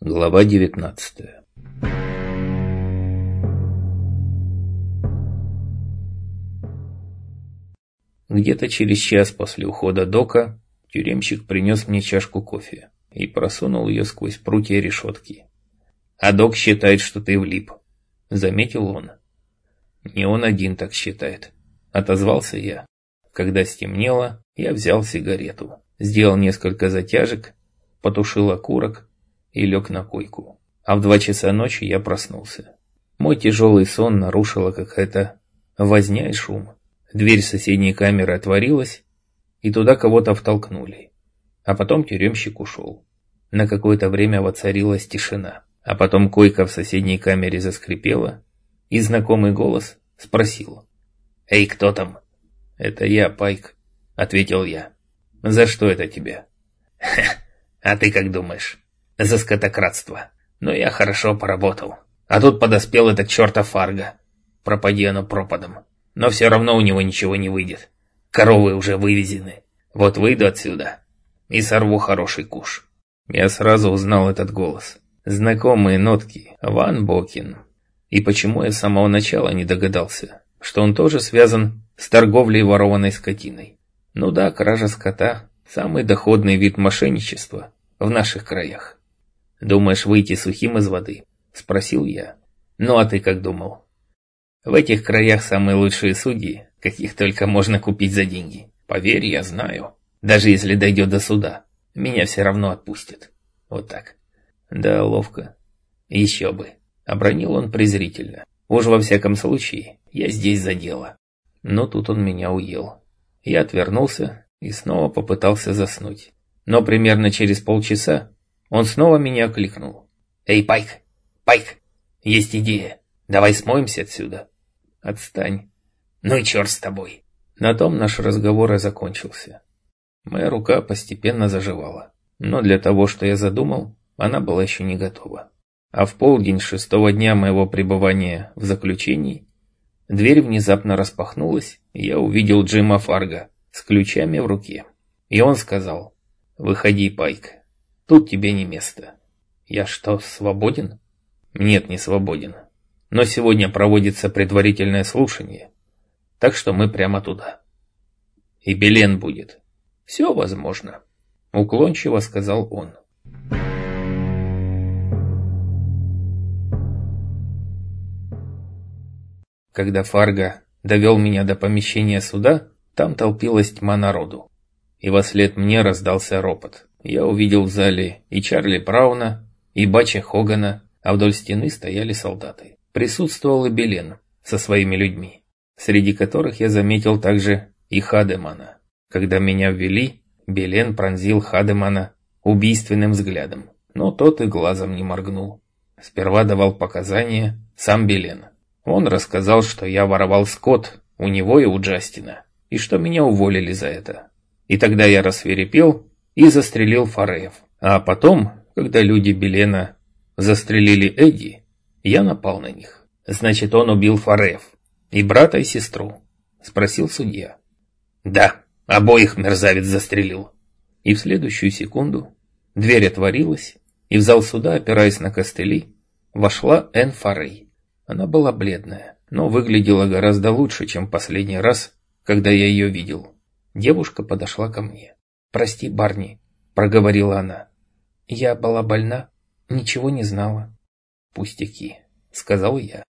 Глава 19 Где-то через час после ухода Дока тюремщик принес мне чашку кофе и просунул ее сквозь прутья решетки. «А Док считает, что ты влип», — заметил он. «Не он один так считает», — отозвался я. Когда стемнело, я взял сигарету, сделал несколько затяжек, потушил окурок и лег на койку. А в два часа ночи я проснулся. Мой тяжелый сон нарушила какая-то возня и шум. Дверь соседней камеры отворилась, и туда кого-то втолкнули. А потом тюремщик ушел. На какое-то время воцарилась тишина. А потом койка в соседней камере заскрипела, и знакомый голос спросил. «Эй, кто там?» «Это я, Пайк», — ответил я. «За что это тебе?» «А ты как думаешь?» «За скотократство. Но я хорошо поработал. А тут подоспел этот чертов Фарго. Пропади оно пропадом но все равно у него ничего не выйдет. Коровы уже вывезены. Вот выйду отсюда и сорву хороший куш. Я сразу узнал этот голос. Знакомые нотки. Ван Бокин. И почему я с самого начала не догадался, что он тоже связан с торговлей ворованной скотиной. Ну да, кража скота – самый доходный вид мошенничества в наших краях. «Думаешь выйти сухим из воды?» – спросил я. «Ну а ты как думал?» В этих краях самые лучшие судьи, каких только можно купить за деньги. Поверь, я знаю. Даже если дойдет до суда, меня все равно отпустят. Вот так. Да, ловко. Еще бы. Обронил он презрительно. Уж во всяком случае, я здесь за дело. Но тут он меня уел. Я отвернулся и снова попытался заснуть. Но примерно через полчаса он снова меня окликнул. «Эй, Пайк! Пайк! Есть идея! Давай смоемся отсюда!» Отстань. Ну и черт с тобой. На том наш разговор и закончился. Моя рука постепенно заживала. Но для того, что я задумал, она была еще не готова. А в полдень шестого дня моего пребывания в заключении дверь внезапно распахнулась, и я увидел Джима Фарга с ключами в руке. И он сказал, «Выходи, Пайк, тут тебе не место». «Я что, свободен?» «Нет, не свободен. Но сегодня проводится предварительное слушание, так что мы прямо туда. И Белен будет. Все возможно, уклончиво сказал он. Когда Фарго довел меня до помещения суда, там толпилась тьма народу. И во след мне раздался ропот. Я увидел в зале и Чарли Брауна, и Бача Хогана, а вдоль стены стояли солдаты присутствовал и Белен со своими людьми, среди которых я заметил также и Хадемана. Когда меня ввели, Белен пронзил Хадемана убийственным взглядом, но тот и глазом не моргнул. Сперва давал показания сам Белен. Он рассказал, что я воровал скот у него и у Джастина, и что меня уволили за это. И тогда я рассверепел и застрелил Фареев. А потом, когда люди Белена застрелили Эдди, я напал на них. Значит, он убил Фарев. И брата, и сестру. Спросил судья. Да, обоих мерзавец застрелил. И в следующую секунду дверь отворилась, и в зал суда, опираясь на костыли, вошла Энн Фарей. Она была бледная, но выглядела гораздо лучше, чем последний раз, когда я ее видел. Девушка подошла ко мне. «Прости, Барни», — проговорила она. «Я была больна, ничего не знала». «Пустяки», — сказал я.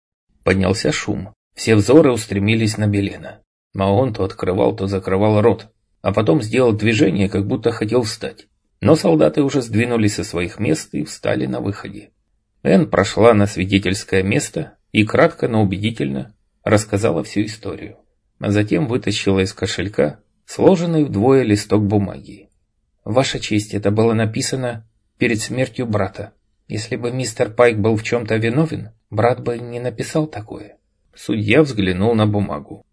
Поднялся шум. Все взоры устремились на Белена. А он то открывал, то закрывал рот, а потом сделал движение, как будто хотел встать. Но солдаты уже сдвинулись со своих мест и встали на выходе. Энн прошла на свидетельское место и кратко, но убедительно рассказала всю историю. А затем вытащила из кошелька сложенный вдвое листок бумаги. «Ваша честь, это было написано перед смертью брата», если бы мистер Пайк был в чем-то виновен, брат бы не написал такое. Судья взглянул на бумагу.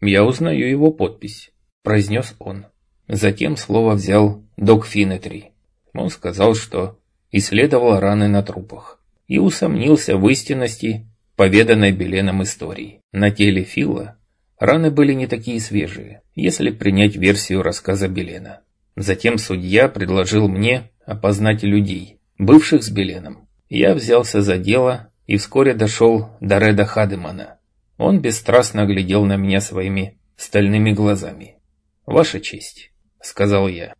«Я узнаю его подпись», — произнес он. Затем слово взял док Финетри. Он сказал, что исследовал раны на трупах и усомнился в истинности поведанной Беленом истории. На теле Фила раны были не такие свежие, если принять версию рассказа Белена. Затем судья предложил мне опознать людей, бывших с Беленом. Я взялся за дело и вскоре дошел до Реда Хадемана. Он бесстрастно глядел на меня своими стальными глазами. «Ваша честь», — сказал я.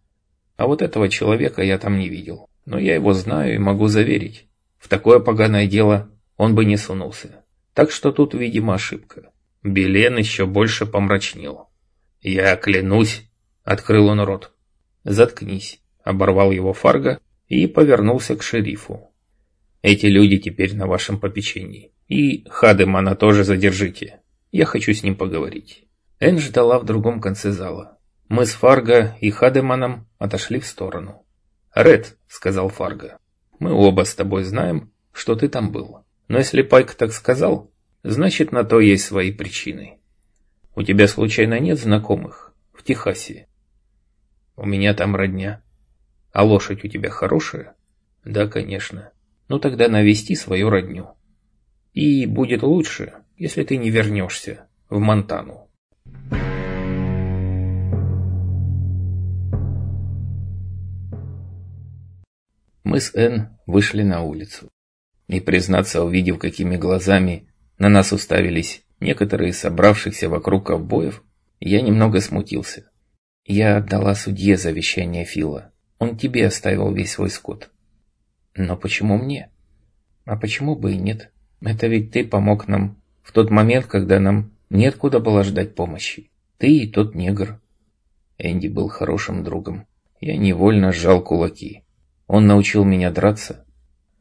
«А вот этого человека я там не видел, но я его знаю и могу заверить. В такое поганое дело он бы не сунулся. Так что тут, видимо, ошибка». Белен еще больше помрачнел. «Я клянусь», — открыл он рот. «Заткнись», — оборвал его Фарго и повернулся к шерифу. «Эти люди теперь на вашем попечении. И Хадемана тоже задержите. Я хочу с ним поговорить». Энн ждала в другом конце зала. Мы с Фарго и Хадеманом отошли в сторону. «Ред», — сказал Фарго, — «мы оба с тобой знаем, что ты там был. Но если Пайк так сказал, значит, на то есть свои причины. У тебя случайно нет знакомых в Техасе?» «У меня там родня. А лошадь у тебя хорошая?» «Да, конечно. Ну тогда навести свою родню. И будет лучше, если ты не вернешься в Монтану». Мы с Энн вышли на улицу. И, признаться, увидев, какими глазами на нас уставились некоторые собравшихся вокруг ковбоев, я немного смутился. Я отдала судье завещание Фила. Он тебе оставил весь свой скот. Но почему мне? А почему бы и нет? Это ведь ты помог нам в тот момент, когда нам неоткуда было ждать помощи. Ты и тот негр. Энди был хорошим другом. Я невольно сжал кулаки. Он научил меня драться.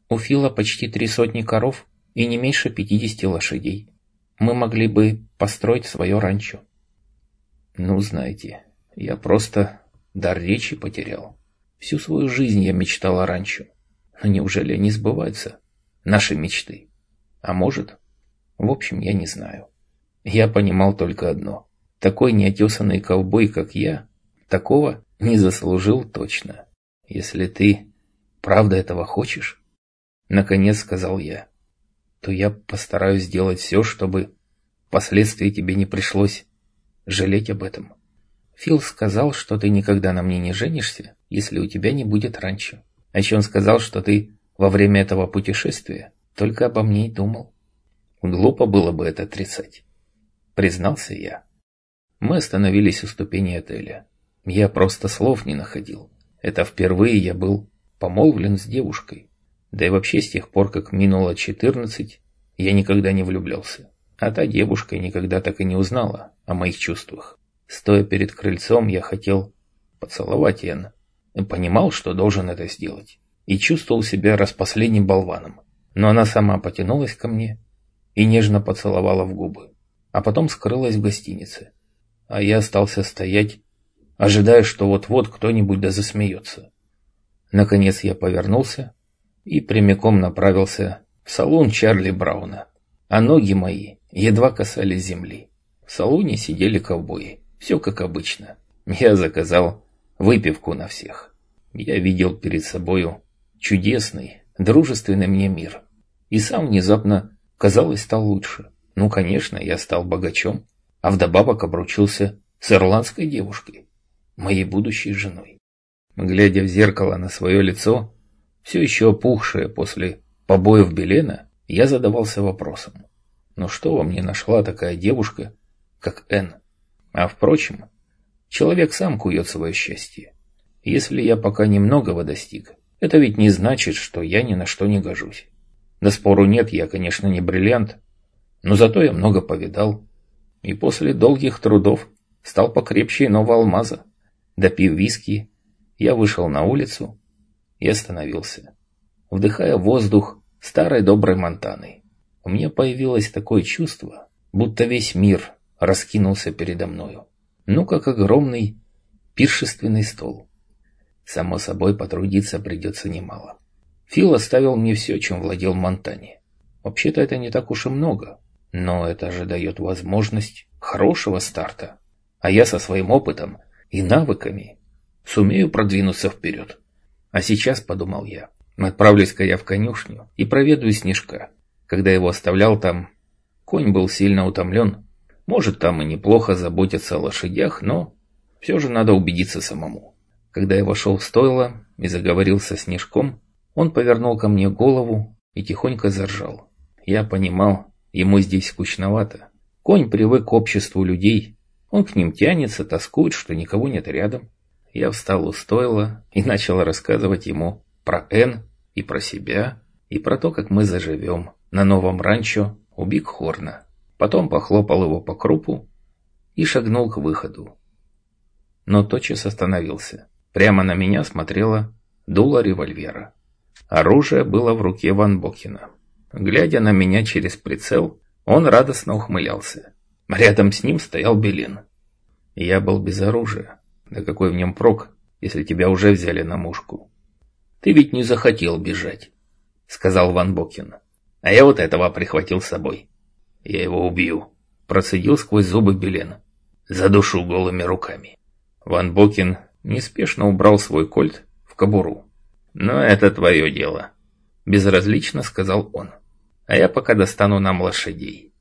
У Фила почти три сотни коров и не меньше пятидесяти лошадей. Мы могли бы построить свое ранчо. Ну, знаете, я просто дар речи потерял. Всю свою жизнь я мечтал о ранчо. Но неужели они сбываются? Наши мечты. А может? В общем, я не знаю. Я понимал только одно. Такой неотесанный ковбой, как я, такого не заслужил точно. Если ты правда этого хочешь?» Наконец сказал я. «То я постараюсь сделать все, чтобы впоследствии тебе не пришлось жалеть об этом. Фил сказал, что ты никогда на мне не женишься, если у тебя не будет раньше. А еще он сказал, что ты во время этого путешествия только обо мне и думал. Глупо было бы это отрицать. Признался я. Мы остановились у ступени отеля. Я просто слов не находил. Это впервые я был помолвлен с девушкой. Да и вообще с тех пор, как минуло четырнадцать, я никогда не влюблялся. А та девушка никогда так и не узнала о моих чувствах. Стоя перед крыльцом, я хотел поцеловать Энн. Понимал, что должен это сделать. И чувствовал себя распоследним болваном. Но она сама потянулась ко мне и нежно поцеловала в губы. А потом скрылась в гостинице. А я остался стоять, ожидая, что вот-вот кто-нибудь да засмеется. Наконец я повернулся и прямиком направился в салон Чарли Брауна. А ноги мои едва касались земли. В салоне сидели ковбои. Все как обычно. Я заказал выпивку на всех. Я видел перед собою чудесный, дружественный мне мир. И сам внезапно, казалось, стал лучше. Ну, конечно, я стал богачом, а вдобавок обручился с ирландской девушкой, моей будущей женой. Глядя в зеркало на свое лицо, все еще опухшее после побоев Белена, я задавался вопросом. Но что во мне нашла такая девушка, как Н? А впрочем, человек сам кует свое счастье. Если я пока немногого достиг, это ведь не значит, что я ни на что не гожусь. Да спору нет, я, конечно, не бриллиант, но зато я много повидал. И после долгих трудов стал покрепче иного алмаза. Допив виски, я вышел на улицу и остановился, вдыхая воздух старой доброй Монтаны. У меня появилось такое чувство, будто весь мир раскинулся передо мною. Ну, как огромный пиршественный стол. Само собой, потрудиться придется немало. Фил оставил мне все, чем владел Монтане. Вообще-то это не так уж и много, но это же дает возможность хорошего старта. А я со своим опытом и навыками сумею продвинуться вперед. А сейчас, подумал я, отправлюсь-ка я в конюшню и проведу Снежка. Когда его оставлял там, конь был сильно утомлен. Может, там и неплохо заботятся о лошадях, но все же надо убедиться самому. Когда я вошел в стойло и заговорил со Снежком, Он повернул ко мне голову и тихонько заржал. Я понимал, ему здесь скучновато. Конь привык к обществу людей. Он к ним тянется, тоскует, что никого нет рядом. Я встал у стойла и начал рассказывать ему про Н и про себя, и про то, как мы заживем на новом ранчо у Бигхорна. Потом похлопал его по крупу и шагнул к выходу. Но тотчас остановился. Прямо на меня смотрела дуло револьвера. Оружие было в руке Ван Бокина. Глядя на меня через прицел, он радостно ухмылялся. Рядом с ним стоял Белин. Я был без оружия. Да какой в нем прок, если тебя уже взяли на мушку? Ты ведь не захотел бежать, сказал Ван Бокин. А я вот этого прихватил с собой. Я его убью, процедил сквозь зубы Белин. Задушу голыми руками. Ван Бокин неспешно убрал свой кольт в кобуру. «Но это твое дело», — безразлично сказал он. «А я пока достану нам лошадей».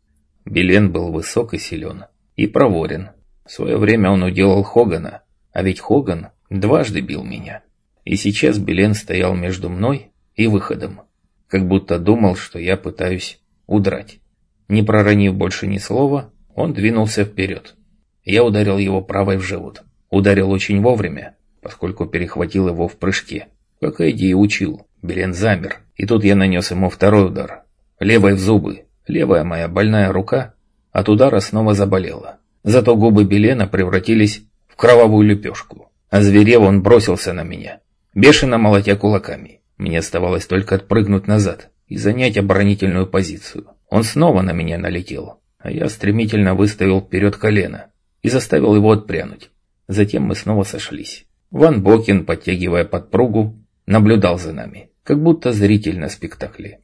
Белен был высок и силен, и проворен. В свое время он уделал Хогана, а ведь Хоган дважды бил меня. И сейчас Белен стоял между мной и выходом, как будто думал, что я пытаюсь удрать. Не проронив больше ни слова, он двинулся вперед. Я ударил его правой в живот. Ударил очень вовремя, поскольку перехватил его в прыжке. Как Эдди и учил, Белен замер, и тут я нанес ему второй удар. Левой в зубы. Левая моя больная рука от удара снова заболела. Зато губы Белена превратились кровавую лепешку. А зверев он бросился на меня, бешено молотя кулаками. Мне оставалось только отпрыгнуть назад и занять оборонительную позицию. Он снова на меня налетел, а я стремительно выставил вперед колено и заставил его отпрянуть. Затем мы снова сошлись. Ван Бокин, подтягивая подпругу, наблюдал за нами, как будто зритель на спектакле.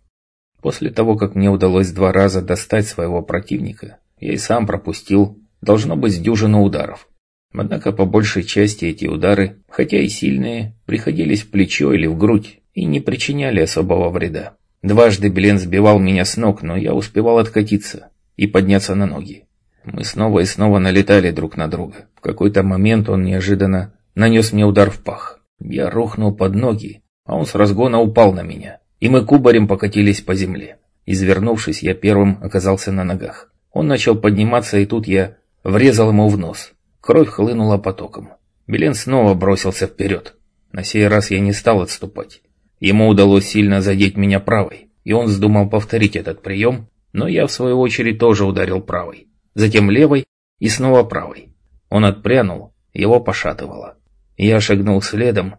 После того, как мне удалось два раза достать своего противника, я и сам пропустил, должно быть, дюжину ударов. Однако по большей части эти удары, хотя и сильные, приходились в плечо или в грудь и не причиняли особого вреда. Дважды Белен сбивал меня с ног, но я успевал откатиться и подняться на ноги. Мы снова и снова налетали друг на друга. В какой-то момент он неожиданно нанес мне удар в пах. Я рухнул под ноги, а он с разгона упал на меня, и мы кубарем покатились по земле. Извернувшись, я первым оказался на ногах. Он начал подниматься, и тут я врезал ему в нос. Кровь хлынула потоком. Белен снова бросился вперед. На сей раз я не стал отступать. Ему удалось сильно задеть меня правой, и он вздумал повторить этот прием, но я в свою очередь тоже ударил правой затем левой и снова правой. Он отпрянул, его пошатывало. Я шагнул следом,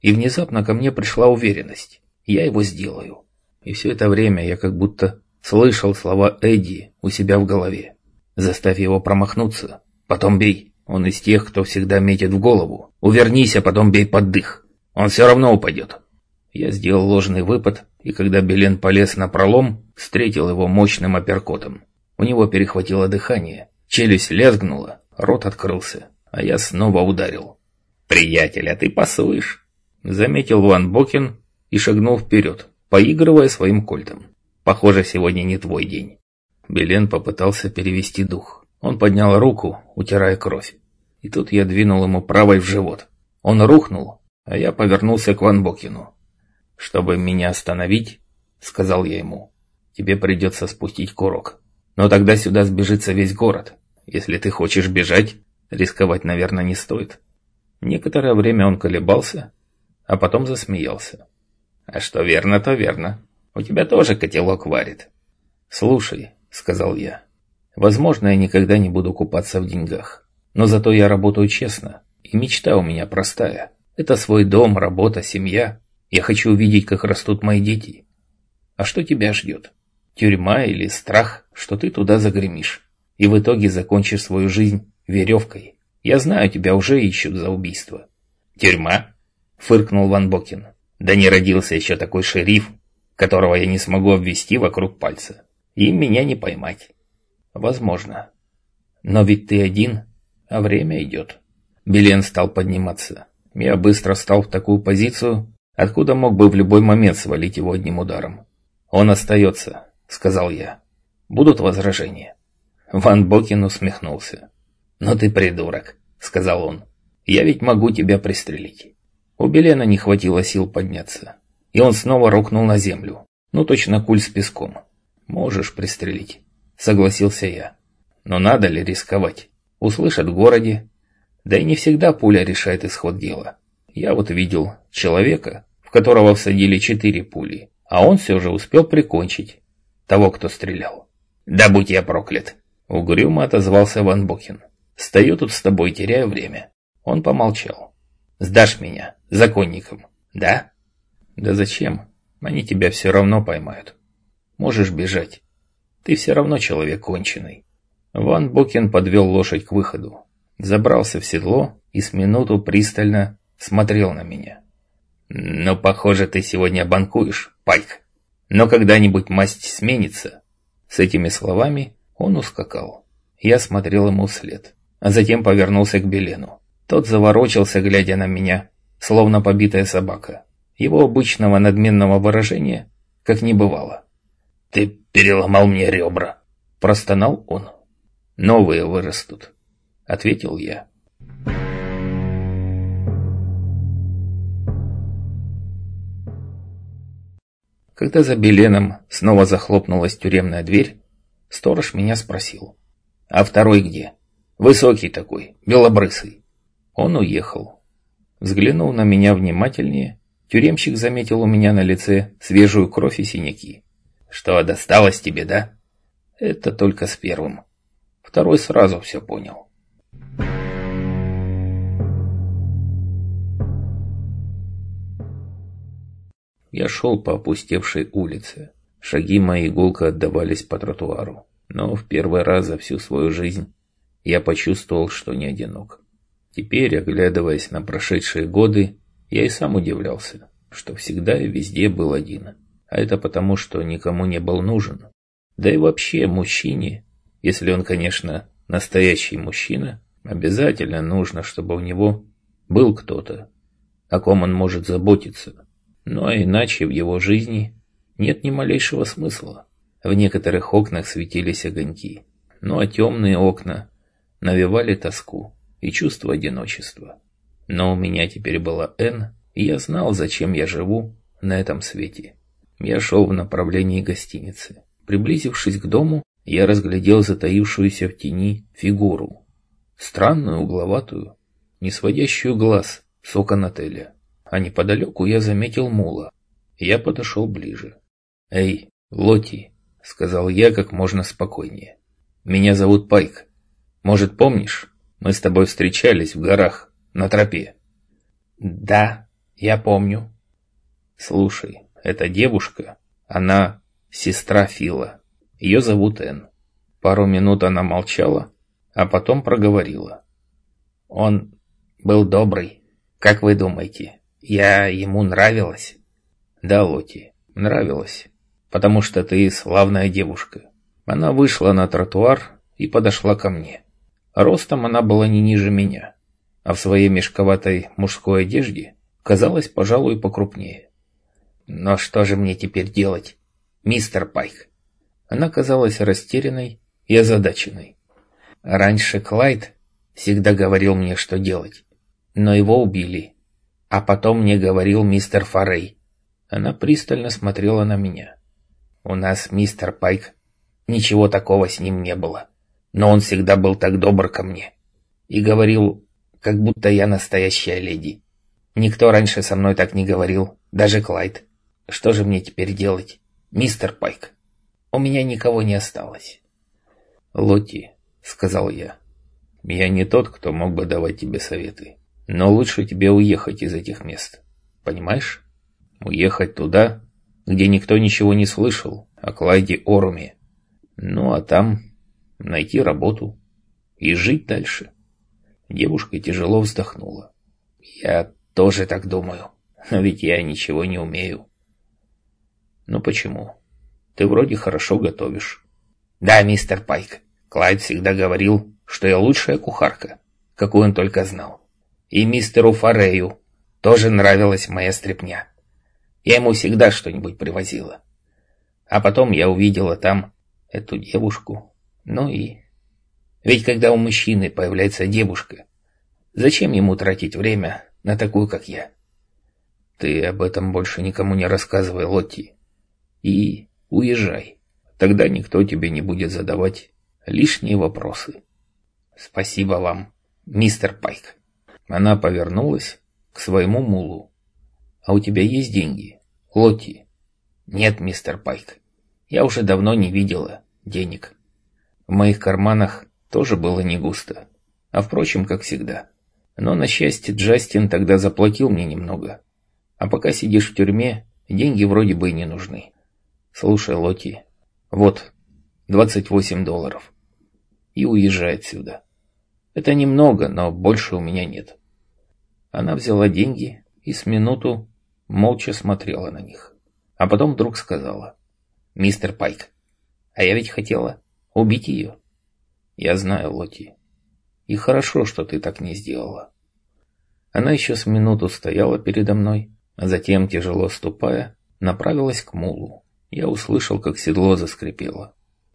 и внезапно ко мне пришла уверенность. Я его сделаю. И все это время я как будто слышал слова Эдди у себя в голове. Заставь его промахнуться, потом бей. Он из тех, кто всегда метит в голову. Увернись, а потом бей под дых. Он все равно упадет. Я сделал ложный выпад, и когда Белен полез на пролом, встретил его мощным апперкотом. У него перехватило дыхание, челюсть лязгнула, рот открылся, а я снова ударил. «Приятель, а ты пасуешь!» Заметил Ван Бокин и шагнул вперед, поигрывая своим кольтом. «Похоже, сегодня не твой день». Белен попытался перевести дух. Он поднял руку, утирая кровь. И тут я двинул ему правой в живот. Он рухнул, а я повернулся к Ван Бокину. «Чтобы меня остановить, — сказал я ему, — тебе придется спустить курок. Но тогда сюда сбежится весь город. Если ты хочешь бежать, рисковать, наверное, не стоит. Некоторое время он колебался, а потом засмеялся. А что верно, то верно. У тебя тоже котелок варит. Слушай, сказал я, возможно, я никогда не буду купаться в деньгах. Но зато я работаю честно, и мечта у меня простая. Это свой дом, работа, семья. Я хочу увидеть, как растут мои дети. А что тебя ждет? Тюрьма или страх, что ты туда загремишь. И в итоге закончишь свою жизнь веревкой. Я знаю, тебя уже ищут за убийство. Тюрьма? Фыркнул Ван Бокин. Да не родился еще такой шериф, которого я не смогу обвести вокруг пальца. И меня не поймать. Возможно. Но ведь ты один, а время идет. Белен стал подниматься. Я быстро встал в такую позицию, откуда мог бы в любой момент свалить его одним ударом. Он остается, — сказал я. «Будут возражения?» Ван Бокин усмехнулся. «Но ты придурок», — сказал он. «Я ведь могу тебя пристрелить». У Белена не хватило сил подняться, и он снова рухнул на землю. Ну, точно куль с песком. Можешь пристрелить, согласился я. Но надо ли рисковать? Услышат в городе. Да и не всегда пуля решает исход дела. Я вот видел человека, в которого всадили четыре пули, а он все же успел прикончить того, кто стрелял. «Да будь я проклят!» Угрюмо отозвался Ван Бокин. «Стою тут с тобой, теряю время». Он помолчал. «Сдашь меня, законником, да?» «Да зачем? Они тебя все равно поймают. Можешь бежать. Ты все равно человек конченый». Ван Бокин подвел лошадь к выходу, забрался в седло и с минуту пристально смотрел на меня. «Ну, похоже, ты сегодня банкуешь, Пайк. Но когда-нибудь масть сменится». С этими словами он ускакал. Я смотрел ему вслед, а затем повернулся к Белену. Тот заворочился, глядя на меня, словно побитая собака. Его обычного надменного выражения как не бывало. «Ты переломал мне ребра», – простонал он. «Новые вырастут», – ответил я. Когда за Беленом снова захлопнулась тюремная дверь, сторож меня спросил. «А второй где?» «Высокий такой, белобрысый». Он уехал. Взглянув на меня внимательнее, тюремщик заметил у меня на лице свежую кровь и синяки. «Что, досталось тебе, да?» «Это только с первым. Второй сразу все понял». Я шел по опустевшей улице. Шаги мои гулко отдавались по тротуару. Но в первый раз за всю свою жизнь я почувствовал, что не одинок. Теперь, оглядываясь на прошедшие годы, я и сам удивлялся, что всегда и везде был один. А это потому, что никому не был нужен. Да и вообще мужчине, если он, конечно, настоящий мужчина, обязательно нужно, чтобы у него был кто-то, о ком он может заботиться. А иначе в его жизни нет ни малейшего смысла. В некоторых окнах светились огоньки, ну а темные окна навевали тоску и чувство одиночества. Но у меня теперь была Н, и я знал, зачем я живу на этом свете. Я шел в направлении гостиницы. Приблизившись к дому, я разглядел затаившуюся в тени фигуру. Странную, угловатую, не сводящую глаз с окон отеля а неподалеку я заметил мула. Я подошел ближе. «Эй, Лоти», — сказал я как можно спокойнее. «Меня зовут Пайк. Может, помнишь, мы с тобой встречались в горах, на тропе?» «Да, я помню». «Слушай, эта девушка, она сестра Фила. Ее зовут Энн. Пару минут она молчала, а потом проговорила. Он был добрый, как вы думаете?» Я ему нравилась? Да, Лоти, нравилась. Потому что ты славная девушка. Она вышла на тротуар и подошла ко мне. Ростом она была не ниже меня, а в своей мешковатой мужской одежде казалась, пожалуй, покрупнее. Но что же мне теперь делать, мистер Пайк? Она казалась растерянной и озадаченной. Раньше Клайд всегда говорил мне, что делать, но его убили а потом мне говорил мистер Форей. Она пристально смотрела на меня. У нас мистер Пайк. Ничего такого с ним не было. Но он всегда был так добр ко мне. И говорил, как будто я настоящая леди. Никто раньше со мной так не говорил, даже Клайд. Что же мне теперь делать, мистер Пайк? У меня никого не осталось. Лотти, сказал я, я не тот, кто мог бы давать тебе советы. Но лучше тебе уехать из этих мест. Понимаешь? Уехать туда, где никто ничего не слышал о Клайде Оруме. Ну а там найти работу и жить дальше. Девушка тяжело вздохнула. Я тоже так думаю, но ведь я ничего не умею. Ну почему? Ты вроде хорошо готовишь. Да, мистер Пайк. Клайд всегда говорил, что я лучшая кухарка, какую он только знал. И мистеру Форею тоже нравилась моя стряпня. Я ему всегда что-нибудь привозила. А потом я увидела там эту девушку. Ну и... Ведь когда у мужчины появляется девушка, зачем ему тратить время на такую, как я? Ты об этом больше никому не рассказывай, Лотти. И уезжай. Тогда никто тебе не будет задавать лишние вопросы. Спасибо вам, мистер Пайк. Она повернулась к своему мулу. А у тебя есть деньги, Лотти? Нет, мистер Пайк. Я уже давно не видела денег. В моих карманах тоже было не густо. А впрочем, как всегда. Но, на счастье, Джастин тогда заплатил мне немного. А пока сидишь в тюрьме, деньги вроде бы и не нужны. Слушай, Лоти, вот, 28 долларов. И уезжай отсюда. Это немного, но больше у меня нет. Она взяла деньги и с минуту молча смотрела на них. А потом вдруг сказала. «Мистер Пайк, а я ведь хотела убить ее». «Я знаю, Лоти. И хорошо, что ты так не сделала». Она еще с минуту стояла передо мной, а затем, тяжело ступая, направилась к мулу. Я услышал, как седло заскрипело.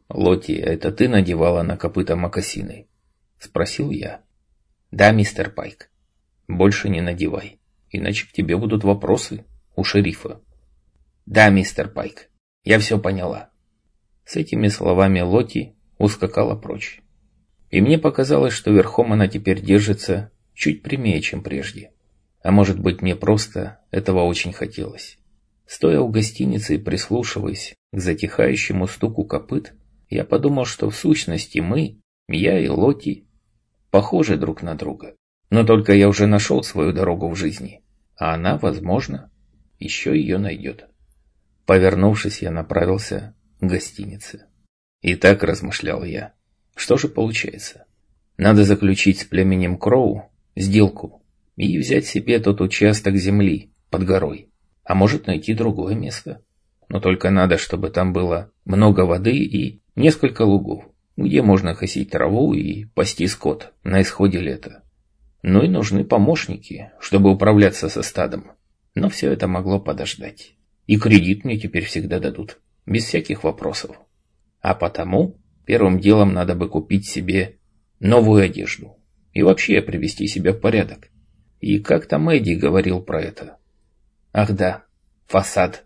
«Лоти, это ты надевала на копыта мокасины?» — спросил я. «Да, мистер Пайк. Больше не надевай, иначе к тебе будут вопросы у шерифа». «Да, мистер Пайк, я все поняла». С этими словами Лоти ускакала прочь. И мне показалось, что верхом она теперь держится чуть прямее, чем прежде. А может быть, мне просто этого очень хотелось. Стоя у гостиницы и прислушиваясь к затихающему стуку копыт, я подумал, что в сущности мы, я и Лоти, похожи друг на друга. Но только я уже нашел свою дорогу в жизни, а она, возможно, еще ее найдет. Повернувшись, я направился к гостинице. И так размышлял я. Что же получается? Надо заключить с племенем Кроу сделку и взять себе тот участок земли под горой. А может найти другое место. Но только надо, чтобы там было много воды и несколько лугов, где можно косить траву и пасти скот на исходе лета. Ну и нужны помощники, чтобы управляться со стадом. Но все это могло подождать. И кредит мне теперь всегда дадут, без всяких вопросов. А потому первым делом надо бы купить себе новую одежду и вообще привести себя в порядок. И как там Эдди говорил про это? Ах да, фасад